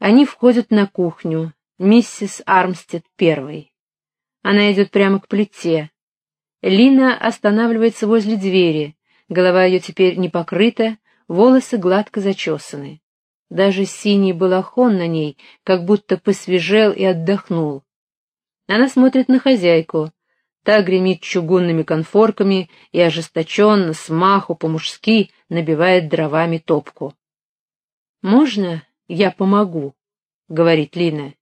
Они входят на кухню, миссис Армстед первой. Она идет прямо к плите. Лина останавливается возле двери, голова ее теперь не покрыта, волосы гладко зачесаны. Даже синий балахон на ней как будто посвежел и отдохнул. Она смотрит на хозяйку. Та гремит чугунными конфорками и ожесточенно, смаху, по-мужски набивает дровами топку. «Можно я помогу?» — говорит Лина.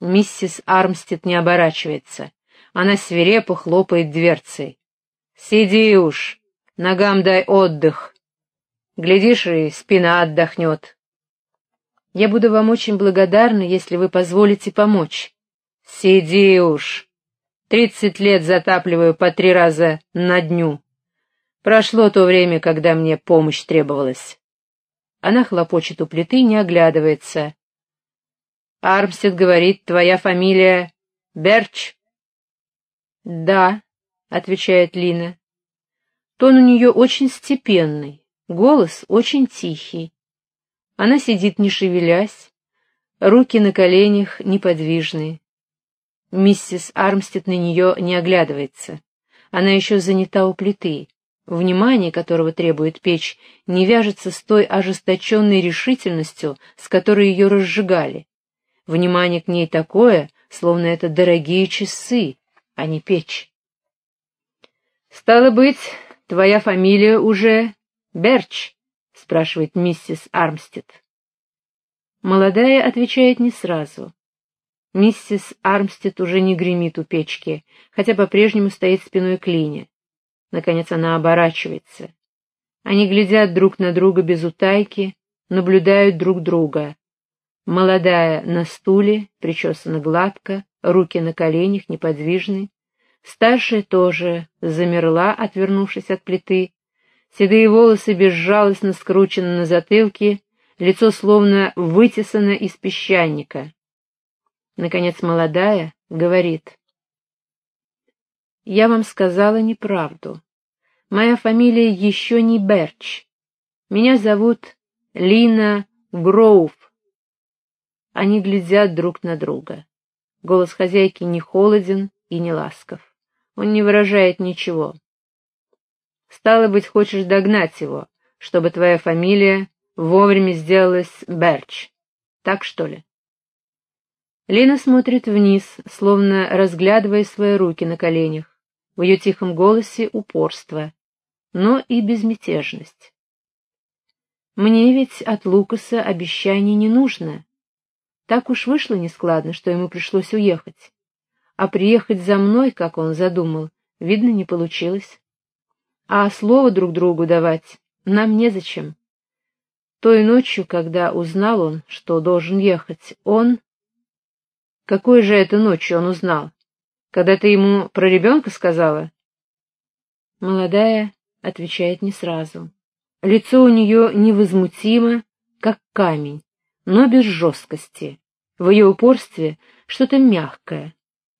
Миссис Армстед не оборачивается. Она свирепо хлопает дверцей. «Сиди уж, ногам дай отдых. Глядишь, и спина отдохнет». «Я буду вам очень благодарна, если вы позволите помочь». «Сиди уж. Тридцать лет затапливаю по три раза на дню. Прошло то время, когда мне помощь требовалась». Она хлопочет у плиты, не оглядывается. «Армстед говорит, твоя фамилия Берч?» «Да», — отвечает Лина. Тон у нее очень степенный, голос очень тихий. Она сидит, не шевелясь, руки на коленях неподвижные. Миссис Армстед на нее не оглядывается. Она еще занята у плиты внимание которого требует печь, не вяжется с той ожесточенной решительностью, с которой ее разжигали. Внимание к ней такое, словно это дорогие часы, а не печь. «Стало быть, твоя фамилия уже Берч?» — спрашивает миссис Армстед. Молодая отвечает не сразу. Миссис Армстед уже не гремит у печки, хотя по-прежнему стоит спиной к Лине. Наконец она оборачивается. Они глядят друг на друга без утайки, наблюдают друг друга. Молодая на стуле, причесана гладко, руки на коленях, неподвижны. Старшая тоже замерла, отвернувшись от плиты. Седые волосы безжалостно скручены на затылке, лицо словно вытесано из песчаника. Наконец молодая говорит. Я вам сказала неправду. Моя фамилия еще не Берч. Меня зовут Лина Гроув. Они глядят друг на друга. Голос хозяйки не холоден и не ласков. Он не выражает ничего. Стало быть, хочешь догнать его, чтобы твоя фамилия вовремя сделалась Берч. Так что ли? Лина смотрит вниз, словно разглядывая свои руки на коленях. В ее тихом голосе упорство, но и безмятежность. Мне ведь от Лукаса обещаний не нужно. Так уж вышло нескладно, что ему пришлось уехать. А приехать за мной, как он задумал, видно, не получилось. А слово друг другу давать нам незачем. Той ночью, когда узнал он, что должен ехать, он... Какой же это ночью он узнал? Когда ты ему про ребенка сказала?» Молодая отвечает не сразу. Лицо у нее невозмутимо, как камень, но без жесткости. В ее упорстве что-то мягкое.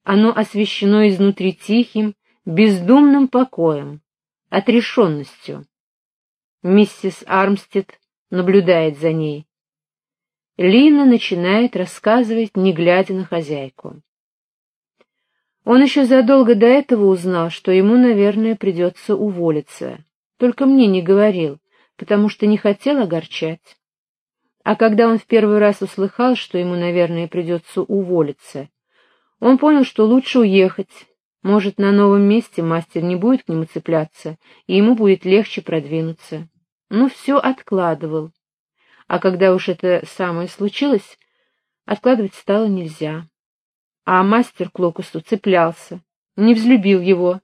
Оно освещено изнутри тихим, бездумным покоем, отрешенностью. Миссис Армстед наблюдает за ней. Лина начинает рассказывать, не глядя на хозяйку. Он еще задолго до этого узнал, что ему, наверное, придется уволиться. Только мне не говорил, потому что не хотел огорчать. А когда он в первый раз услыхал, что ему, наверное, придется уволиться, он понял, что лучше уехать. Может, на новом месте мастер не будет к нему цепляться, и ему будет легче продвинуться. Но все откладывал. А когда уж это самое случилось, откладывать стало нельзя. А мастер к Лукасу цеплялся, не взлюбил его,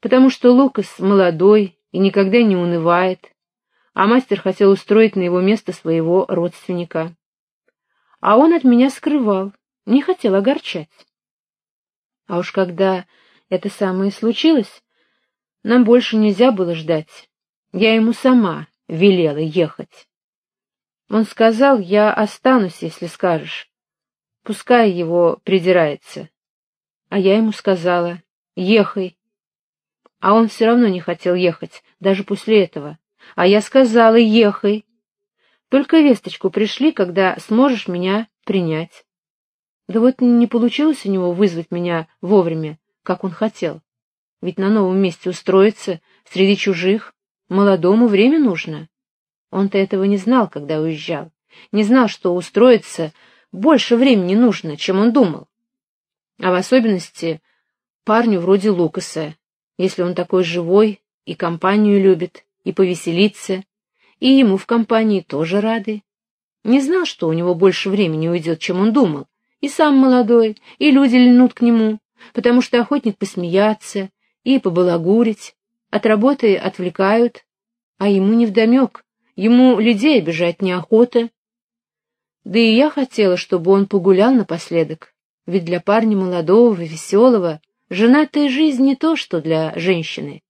потому что Лукас молодой и никогда не унывает, а мастер хотел устроить на его место своего родственника. А он от меня скрывал, не хотел огорчать. А уж когда это самое случилось, нам больше нельзя было ждать. Я ему сама велела ехать. Он сказал, я останусь, если скажешь. Пускай его придирается. А я ему сказала, ехай. А он все равно не хотел ехать, даже после этого. А я сказала, ехай. Только весточку пришли, когда сможешь меня принять. Да вот не получилось у него вызвать меня вовремя, как он хотел. Ведь на новом месте устроиться, среди чужих, молодому время нужно. Он-то этого не знал, когда уезжал. Не знал, что устроиться больше времени нужно, чем он думал. А в особенности парню вроде Лукаса, если он такой живой и компанию любит, и повеселиться, и ему в компании тоже рады. Не знал, что у него больше времени уйдет, чем он думал, и сам молодой, и люди льнут к нему, потому что охотник посмеяться и побалагурить, от работы отвлекают, а ему невдомек, ему людей обижать неохота. Да и я хотела, чтобы он погулял напоследок, ведь для парня молодого, веселого, женатая жизнь не то, что для женщины.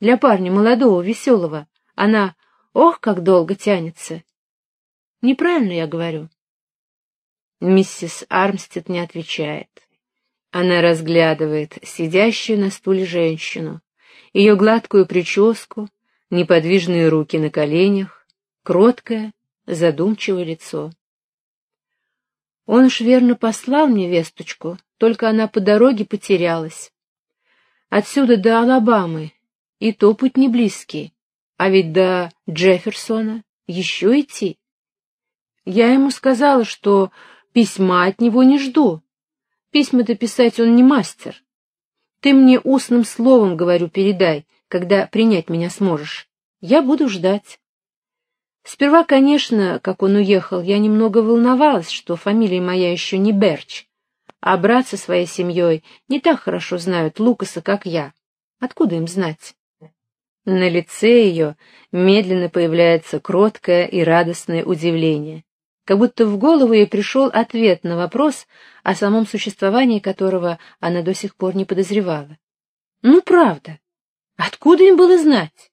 Для парня молодого, веселого, она, ох, как долго тянется. Неправильно я говорю. Миссис Армстед не отвечает. Она разглядывает сидящую на стуле женщину, ее гладкую прическу, неподвижные руки на коленях, кроткое, задумчивое лицо. Он уж верно послал мне весточку, только она по дороге потерялась. Отсюда до Алабамы, и то путь не близкий, а ведь до Джефферсона еще идти. Я ему сказала, что письма от него не жду. Письма-то писать он не мастер. Ты мне устным словом, говорю, передай, когда принять меня сможешь. Я буду ждать. Сперва, конечно, как он уехал, я немного волновалась, что фамилия моя еще не Берч, а брат со своей семьей не так хорошо знают Лукаса, как я. Откуда им знать? На лице ее медленно появляется кроткое и радостное удивление, как будто в голову ей пришел ответ на вопрос, о самом существовании которого она до сих пор не подозревала. Ну, правда, откуда им было знать?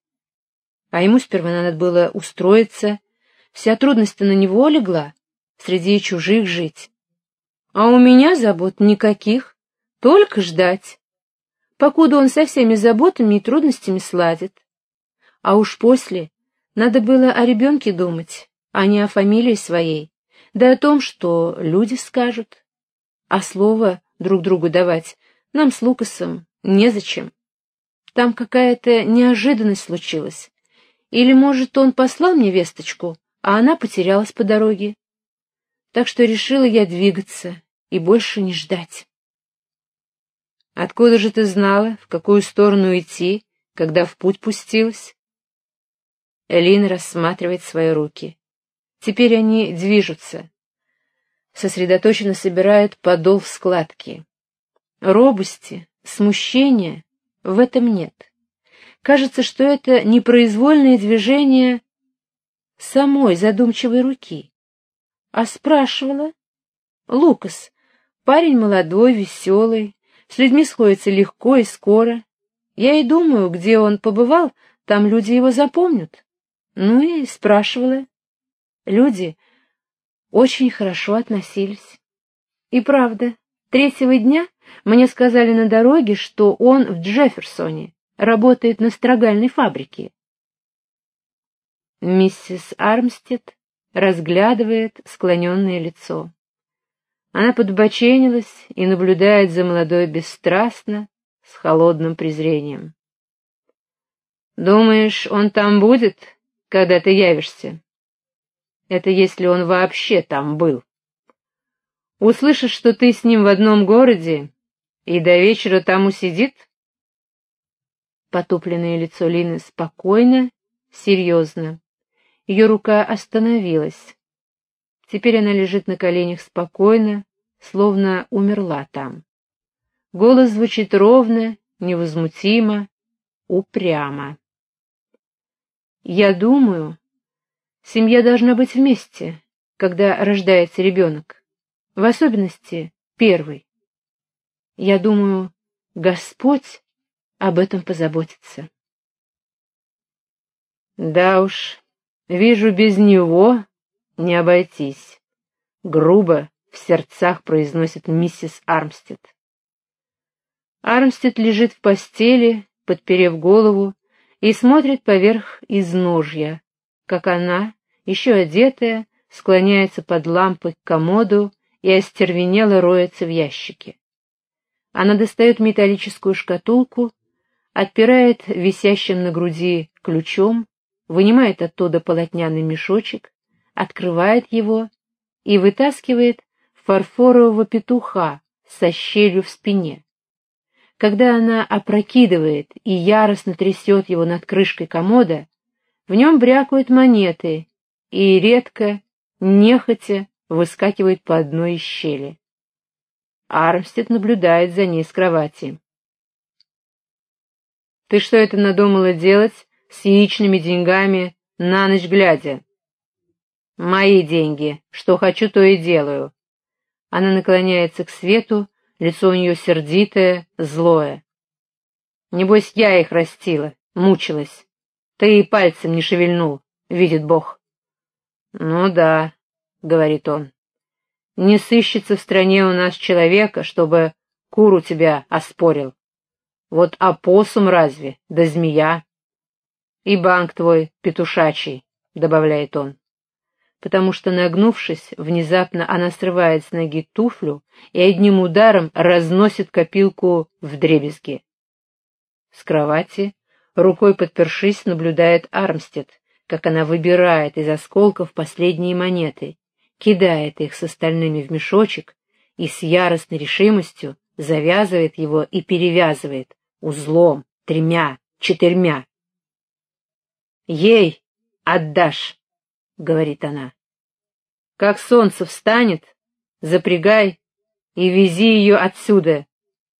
А ему сперва надо было устроиться, вся трудность на него легла, среди чужих жить. А у меня забот никаких, только ждать, покуда он со всеми заботами и трудностями сладит. А уж после надо было о ребенке думать, а не о фамилии своей, да о том, что люди скажут. А слово друг другу давать нам с Лукасом незачем. Там какая-то неожиданность случилась. Или, может, он послал мне весточку, а она потерялась по дороге. Так что решила я двигаться и больше не ждать. Откуда же ты знала, в какую сторону идти, когда в путь пустилась? Элина рассматривает свои руки. Теперь они движутся. Сосредоточенно собирают подол в складки. Робости, смущения в этом нет. Кажется, что это непроизвольное движение самой задумчивой руки. А спрашивала? Лукас, парень молодой, веселый, с людьми сходится легко и скоро. Я и думаю, где он побывал, там люди его запомнят. Ну и спрашивала. Люди очень хорошо относились. И правда, третьего дня мне сказали на дороге, что он в Джефферсоне, работает на строгальной фабрике. Миссис Армстед разглядывает склоненное лицо. Она подбоченилась и наблюдает за молодой бесстрастно, с холодным презрением. «Думаешь, он там будет, когда ты явишься?» «Это если он вообще там был. Услышишь, что ты с ним в одном городе, и до вечера там усидит?» Потупленное лицо Лины спокойно, серьезно. Ее рука остановилась. Теперь она лежит на коленях спокойно, словно умерла там. Голос звучит ровно, невозмутимо, упрямо. Я думаю, семья должна быть вместе, когда рождается ребенок, в особенности первый. Я думаю, Господь об этом позаботиться. Да уж, вижу, без него не обойтись. Грубо в сердцах произносит миссис Армстед. Армстед лежит в постели, подперев голову, и смотрит поверх изножья, как она еще одетая, склоняется под лампой к комоду и остервенело роется в ящике. Она достает металлическую шкатулку, отпирает висящим на груди ключом, вынимает оттуда полотняный мешочек, открывает его и вытаскивает фарфорового петуха со щелью в спине. Когда она опрокидывает и яростно трясет его над крышкой комода, в нем брякают монеты и редко, нехотя, выскакивает по одной из щели. Армстед наблюдает за ней с кровати. «Ты что это надумала делать с яичными деньгами на ночь глядя?» «Мои деньги. Что хочу, то и делаю». Она наклоняется к свету, лицо у нее сердитое, злое. «Небось, я их растила, мучилась. Ты и пальцем не шевельнул, видит Бог». «Ну да», — говорит он. «Не сыщется в стране у нас человека, чтобы куру тебя оспорил. Вот опоссум разве, да змея. И банк твой петушачий», — добавляет он потому что, нагнувшись, внезапно она срывает с ноги туфлю и одним ударом разносит копилку в дребезги. С кровати, рукой подпершись, наблюдает Армстед, как она выбирает из осколков последние монеты, кидает их с остальными в мешочек и с яростной решимостью завязывает его и перевязывает узлом, тремя, четырьмя. «Ей отдашь!» — говорит она. «Как солнце встанет, запрягай и вези ее отсюда.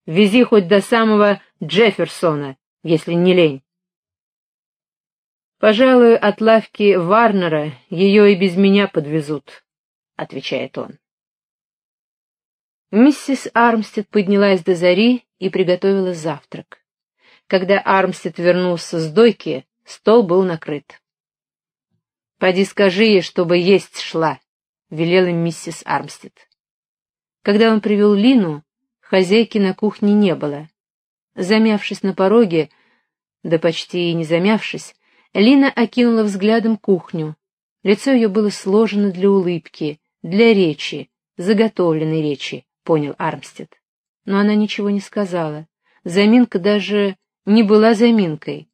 Вези хоть до самого Джефферсона, если не лень». «Пожалуй, от лавки Варнера ее и без меня подвезут», — отвечает он. Миссис Армстед поднялась до зари и приготовила завтрак. Когда Армстед вернулся с дойки, стол был накрыт. «Поди скажи ей, чтобы есть шла», — велела миссис Армстед. Когда он привел Лину, хозяйки на кухне не было. Замявшись на пороге, да почти и не замявшись, Лина окинула взглядом кухню. Лицо ее было сложено для улыбки, для речи, заготовленной речи, понял Армстед. Но она ничего не сказала. Заминка даже не была заминкой.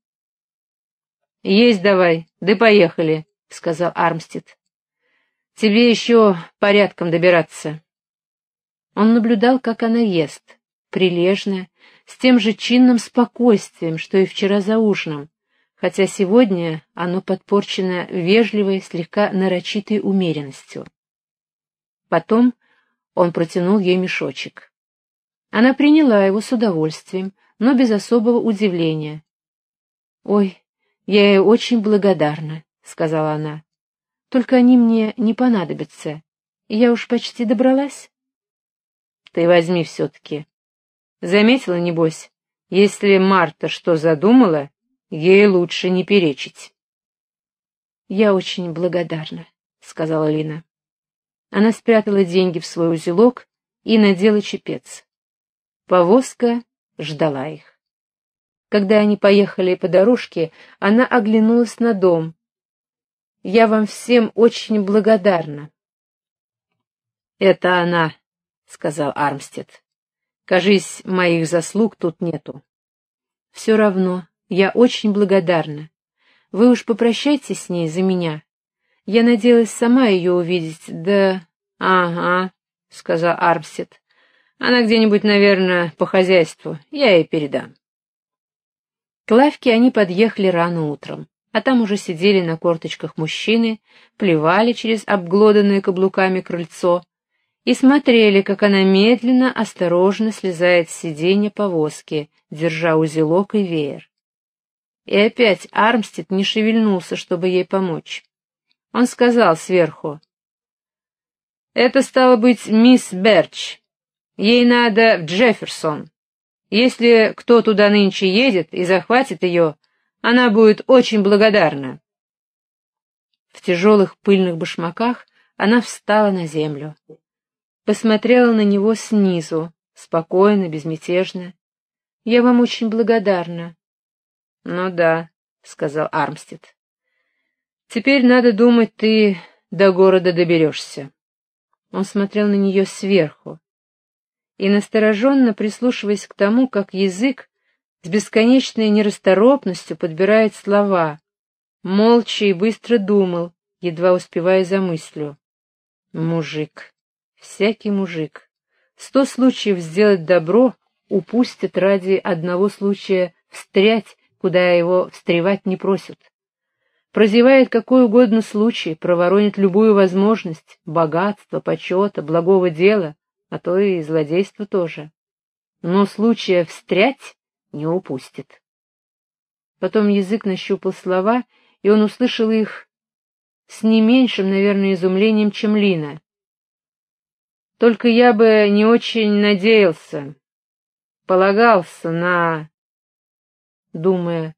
«Есть давай, да поехали», — сказал Армстед. «Тебе еще порядком добираться». Он наблюдал, как она ест, прилежно, с тем же чинным спокойствием, что и вчера за ужином, хотя сегодня оно подпорчено вежливой, слегка нарочитой умеренностью. Потом он протянул ей мешочек. Она приняла его с удовольствием, но без особого удивления. «Ой, я ей очень благодарна», — сказала она. — Только они мне не понадобятся. Я уж почти добралась. — Ты возьми все-таки. Заметила, небось, если Марта что задумала, ей лучше не перечить. — Я очень благодарна, — сказала Лина. Она спрятала деньги в свой узелок и надела чепец. Повозка ждала их. Когда они поехали по дорожке, она оглянулась на дом, я вам всем очень благодарна. Это она, сказал Армстед. Кажись, моих заслуг тут нету. Все равно, я очень благодарна. Вы уж попрощайтесь с ней за меня. Я надеялась сама ее увидеть, да... Ага, сказал Армстед. Она где-нибудь, наверное, по хозяйству. Я ей передам. К лавке они подъехали рано утром а там уже сидели на корточках мужчины, плевали через обглоданное каблуками крыльцо и смотрели, как она медленно, осторожно слезает с сиденья повозки, держа узелок и веер. И опять Армстед не шевельнулся, чтобы ей помочь. Он сказал сверху, «Это стало быть мисс Берч. Ей надо в Джефферсон. Если кто туда нынче едет и захватит ее, она будет очень благодарна. В тяжелых пыльных башмаках она встала на землю. Посмотрела на него снизу, спокойно, безмятежно. «Я вам очень благодарна». «Ну да», — сказал Армстед. Теперь, надо думать, ты до города доберешься. Он смотрел на нее сверху и, настороженно прислушиваясь к тому, как язык с бесконечной нерасторопностью подбирает слова, молча и быстро думал, едва успевая за мыслью. Мужик, всякий мужик. Сто случаев сделать добро упустит ради одного случая встрять, куда его встревать не просят. Прозевает какой угодно случай, проворонит любую возможность, богатство, почета, благого дела, а то и злодейство тоже. Но случая встрять не упустит. Потом язык нащупал слова, и он услышал их с не меньшим, наверное, изумлением, чем Лина. Только я бы не очень надеялся, полагался на... Думая,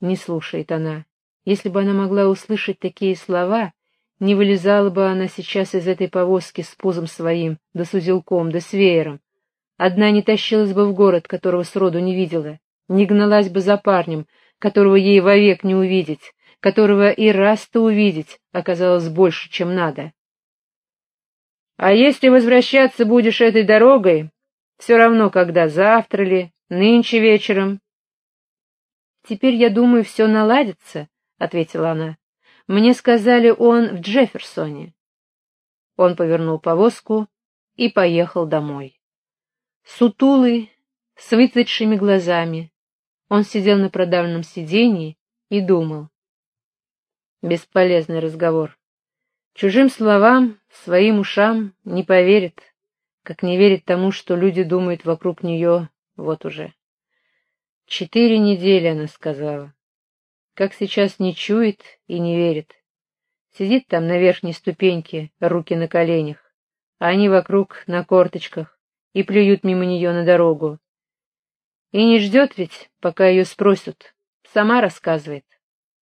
не слушает она. Если бы она могла услышать такие слова, не вылезала бы она сейчас из этой повозки с пузом своим, да с узелком, да с веером. Одна не тащилась бы в город, которого сроду не видела, не гналась бы за парнем, которого ей вовек не увидеть, которого и раз-то увидеть оказалось больше, чем надо. А если возвращаться будешь этой дорогой, все равно, когда, завтра ли, нынче вечером. Теперь, я думаю, все наладится, — ответила она. Мне сказали, он в Джефферсоне. Он повернул повозку и поехал домой. Сутулый, с выцветшими глазами, он сидел на продавленном сиденье и думал. Бесполезный разговор. Чужим словам, своим ушам не поверит, как не верит тому, что люди думают вокруг нее вот уже. Четыре недели, она сказала. Как сейчас не чует и не верит. Сидит там на верхней ступеньке, руки на коленях, а они вокруг на корточках и плюют мимо нее на дорогу. И не ждет ведь, пока ее спросят. Сама рассказывает.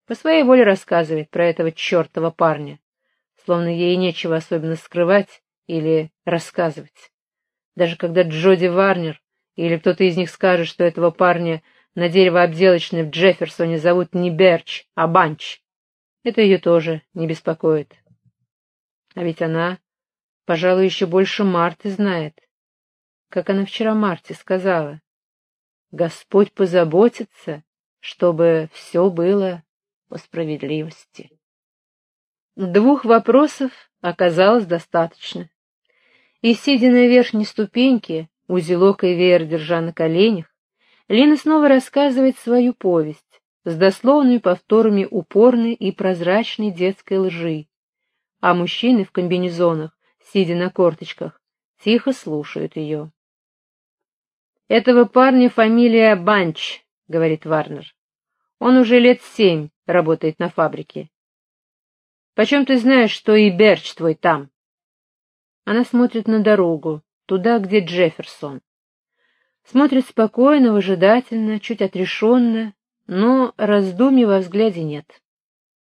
По своей воле рассказывает про этого чертова парня, словно ей нечего особенно скрывать или рассказывать. Даже когда Джоди Варнер или кто-то из них скажет, что этого парня на деревообделочной в Джефферсоне зовут не Берч, а Банч, это ее тоже не беспокоит. А ведь она, пожалуй, еще больше Марты знает. Как она вчера Марте сказала. Господь позаботится, чтобы все было по справедливости. Двух вопросов оказалось достаточно. И, сидя на верхней ступеньке, узелок и веер держа на коленях, Лина снова рассказывает свою повесть с дословными повторами упорной и прозрачной детской лжи, а мужчины в комбинезонах, сидя на корточках, тихо слушают ее. «Этого парня фамилия Банч», — говорит Варнер. «Он уже лет семь работает на фабрике. Почем ты знаешь, что и Берч твой там?» Она смотрит на дорогу, туда, где Джефферсон. Смотрит спокойно, выжидательно, чуть отрешенно, но раздумий во взгляде нет.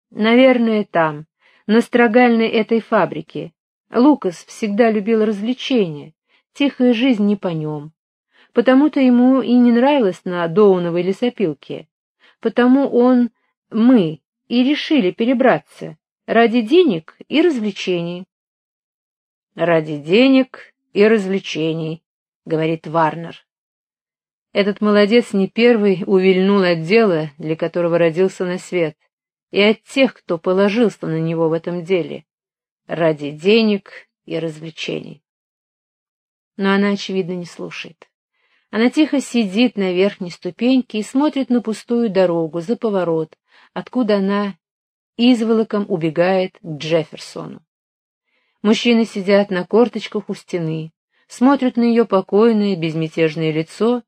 Наверное, там, на строгальной этой фабрике. Лукас всегда любил развлечения, тихая жизнь не по нем. Потому-то ему и не нравилось на Доуновой лесопилке. Потому он, мы, и решили перебраться ради денег и развлечений. «Ради денег и развлечений», — говорит Варнер. Этот молодец не первый увильнул от дела, для которого родился на свет, и от тех, кто положился на него в этом деле, ради денег и развлечений. Но она, очевидно, не слушает. Она тихо сидит на верхней ступеньке и смотрит на пустую дорогу за поворот, откуда она изволоком убегает к Джефферсону. Мужчины сидят на корточках у стены, смотрят на ее покойное, безмятежное лицо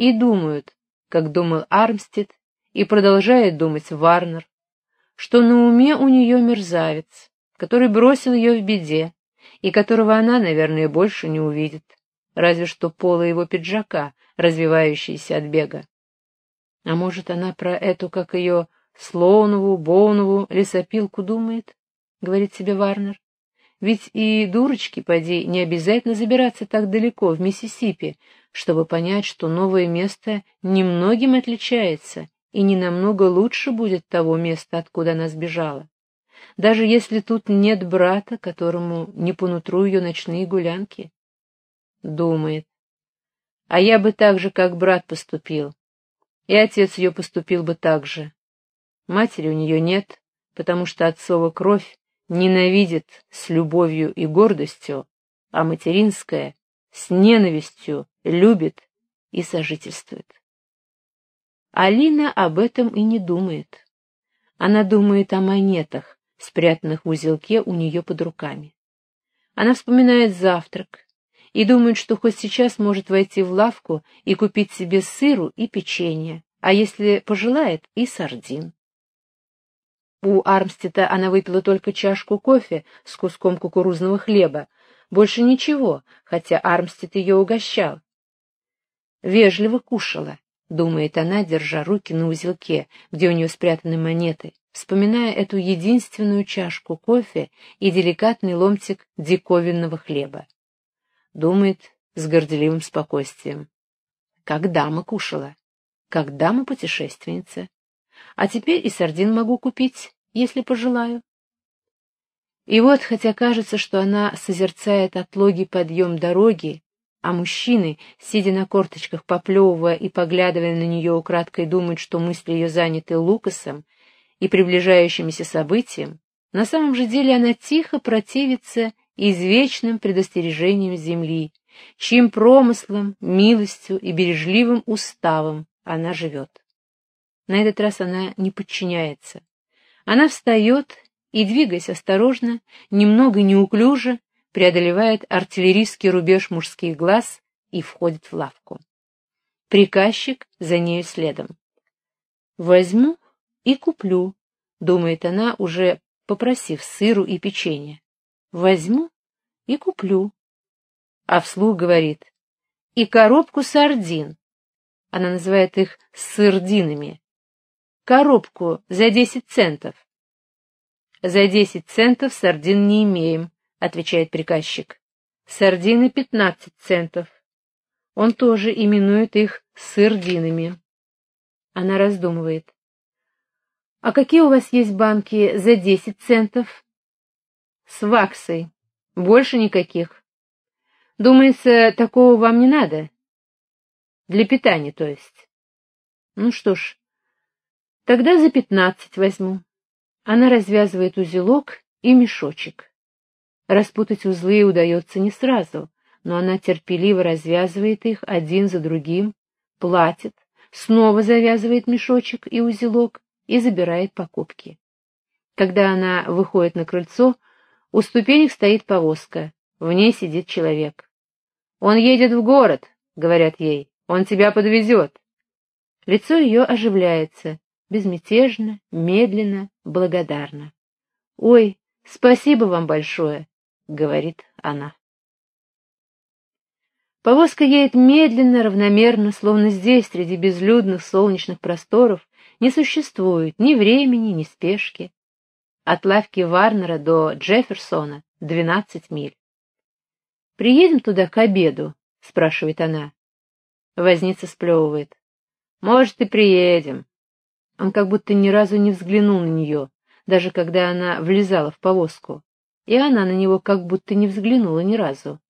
и думают, как думал Армстед, и продолжает думать Варнер, что на уме у нее мерзавец, который бросил ее в беде, и которого она, наверное, больше не увидит, разве что пола его пиджака, развивающиеся от бега. А может, она про эту, как ее, Слоунову, Боунову лесопилку думает, — говорит себе Варнер. Ведь и дурочки, поди, не обязательно забираться так далеко, в Миссисипи, чтобы понять, что новое место немногим отличается и не намного лучше будет того места, откуда она сбежала. даже если тут нет брата, которому не по нутру ее ночные гулянки. Думает. А я бы так же, как брат, поступил. И отец ее поступил бы так же. Матери у нее нет, потому что отцова кровь ненавидит с любовью и гордостью, а материнская с ненавистью любит и сожительствует. Алина об этом и не думает. Она думает о монетах, спрятанных в узелке у нее под руками. Она вспоминает завтрак и думает, что хоть сейчас может войти в лавку и купить себе сыру и печенье, а если пожелает, и сардин. У Армстета она выпила только чашку кофе с куском кукурузного хлеба, больше ничего, хотя Армстед ее угощал. Вежливо кушала, думает она, держа руки на узелке, где у нее спрятаны монеты, вспоминая эту единственную чашку кофе и деликатный ломтик диковинного хлеба. Думает с горделивым спокойствием. Как дама кушала, как дама путешественница. А теперь и сардин могу купить, если пожелаю. И вот, хотя кажется, что она созерцает отлогий подъем дороги, а мужчины, сидя на корточках, поплевывая и поглядывая на нее украдкой, думают, что мысли ее заняты Лукасом и приближающимися событием, на самом же деле она тихо противится извечным предостережением земли, чьим промыслом, милостью и бережливым уставом она живет. На этот раз она не подчиняется. Она встает и, двигаясь осторожно, немного неуклюже, преодолевает артиллерийский рубеж мужских глаз и входит в лавку. Приказчик за нею следом. «Возьму и куплю», — думает она, уже попросив сыру и печенье. «Возьму и куплю». А вслух говорит. «И коробку сардин». Она называет их сырдинами. «Коробку за десять центов». «За десять центов сардин не имеем», — отвечает приказчик. «Сардины пятнадцать центов». Он тоже именует их сырдинами. Она раздумывает. «А какие у вас есть банки за десять центов?» «С ваксой. Больше никаких. Думается, такого вам не надо?» «Для питания, то есть?» «Ну что ж, тогда за пятнадцать возьму». Она развязывает узелок и мешочек. Распутать узлы удается не сразу, но она терпеливо развязывает их один за другим, платит, снова завязывает мешочек и узелок и забирает покупки. Когда она выходит на крыльцо, у ступенек стоит повозка, в ней сидит человек. «Он едет в город», — говорят ей, — «он тебя подвезет». Лицо ее оживляется, безмятежно, медленно, благодарно. «Ой, спасибо вам большое, говорит она. Повозка едет медленно, равномерно, словно здесь, среди безлюдных солнечных просторов, не существует ни времени, ни спешки. От лавки Варнера до Джефферсона двенадцать миль. «Приедем туда к обеду?» — спрашивает она. Возница сплевывает. «Может, и приедем». Он как будто ни разу не взглянул на нее, даже когда она влезала в повозку и она на него как будто не взглянула ни разу.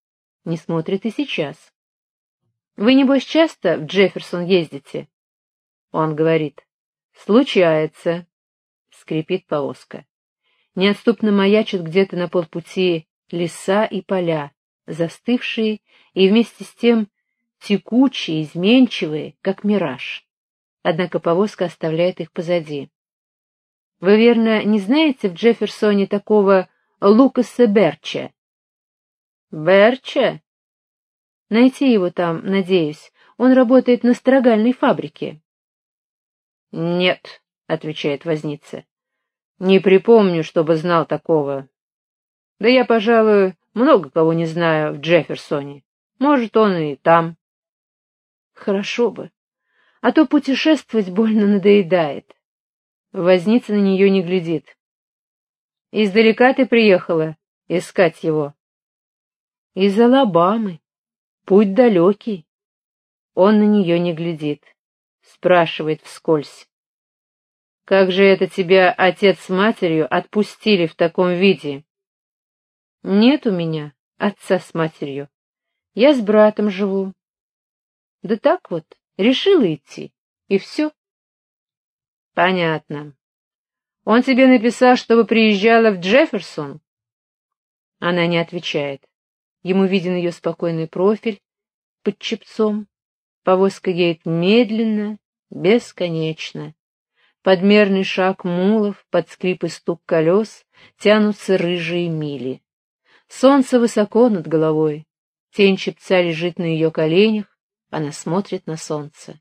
Не смотрит и сейчас. «Вы, небось, часто в Джефферсон ездите?» Он говорит. «Случается», — скрипит повозка. Неотступно маячат где-то на полпути леса и поля, застывшие и вместе с тем текучие, изменчивые, как мираж. Однако повозка оставляет их позади. Вы, верно, не знаете в Джефферсоне такого Лукаса Берча. Берча? Найти его там, надеюсь. Он работает на строгальной фабрике. Нет, отвечает возница. Не припомню, чтобы знал такого. Да я, пожалуй, много кого не знаю в Джефферсоне. Может, он и там. Хорошо бы. А то путешествовать больно надоедает. Возница на нее не глядит. Издалека ты приехала искать его? Из Алабамы. Путь далекий. Он на нее не глядит. Спрашивает вскользь. Как же это тебя отец с матерью отпустили в таком виде? Нет у меня отца с матерью. Я с братом живу. Да так вот, решила идти, и все. Понятно. Он тебе написал, чтобы приезжала в Джефферсон? Она не отвечает. Ему виден ее спокойный профиль под чепцом. Повозка едет медленно, бесконечно. Подмерный шаг мулов, под скрип и стук колес тянутся рыжие мили. Солнце высоко над головой. Тень чепца лежит на ее коленях, она смотрит на солнце.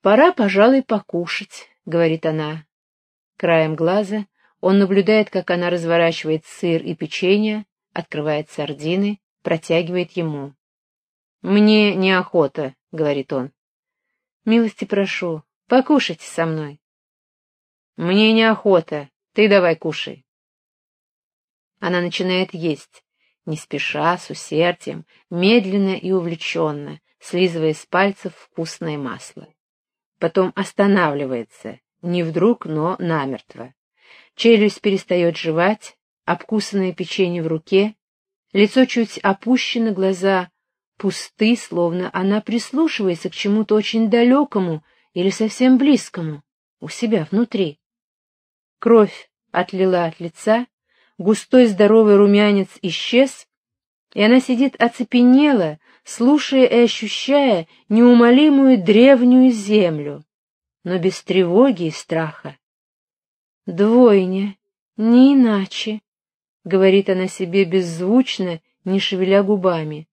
«Пора, пожалуй, покушать», — говорит она. Краем глаза он наблюдает, как она разворачивает сыр и печенье, открывает сардины, протягивает ему. «Мне неохота», — говорит он. «Милости прошу, покушайте со мной». «Мне неохота, ты давай кушай». Она начинает есть, не спеша, с усердием, медленно и увлеченно, слизывая с пальцев вкусное масло. Потом останавливается, не вдруг, но намертво. Челюсть перестает жевать, обкусанное печенье в руке, лицо чуть опущено, глаза пусты, словно она прислушивается к чему-то очень далекому или совсем близкому, у себя внутри. Кровь отлила от лица, густой здоровый румянец исчез, и она сидит оцепенела, слушая и ощущая неумолимую древнюю землю, но без тревоги и страха. «Двойня, не иначе», — говорит она себе беззвучно, не шевеля губами.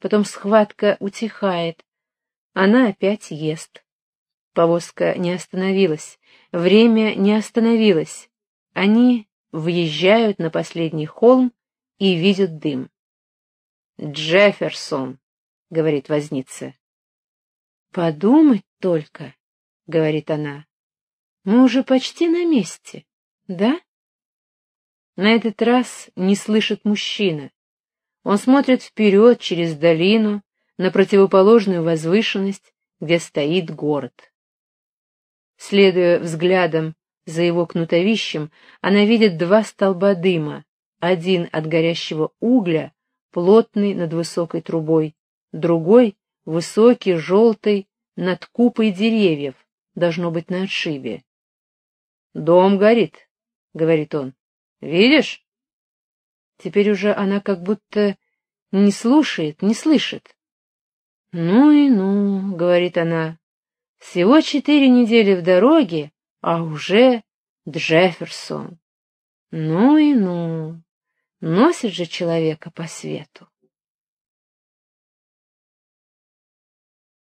Потом схватка утихает. Она опять ест. Повозка не остановилась, время не остановилось. Они въезжают на последний холм и видят дым. «Джефферсон», — говорит возница. «Подумать только», — говорит она. «Мы уже почти на месте, да?» На этот раз не слышит мужчина. Он смотрит вперед через долину на противоположную возвышенность, где стоит город. Следуя взглядом за его кнутовищем, она видит два столба дыма, один от горящего угля, плотный над высокой трубой, другой — высокий, желтый, над купой деревьев, должно быть на отшибе. «Дом горит», — говорит он. «Видишь?» Теперь уже она как будто не слушает, не слышит. «Ну и ну», — говорит она, — «всего четыре недели в дороге, а уже Джефферсон. Ну и ну, носит же человека по свету.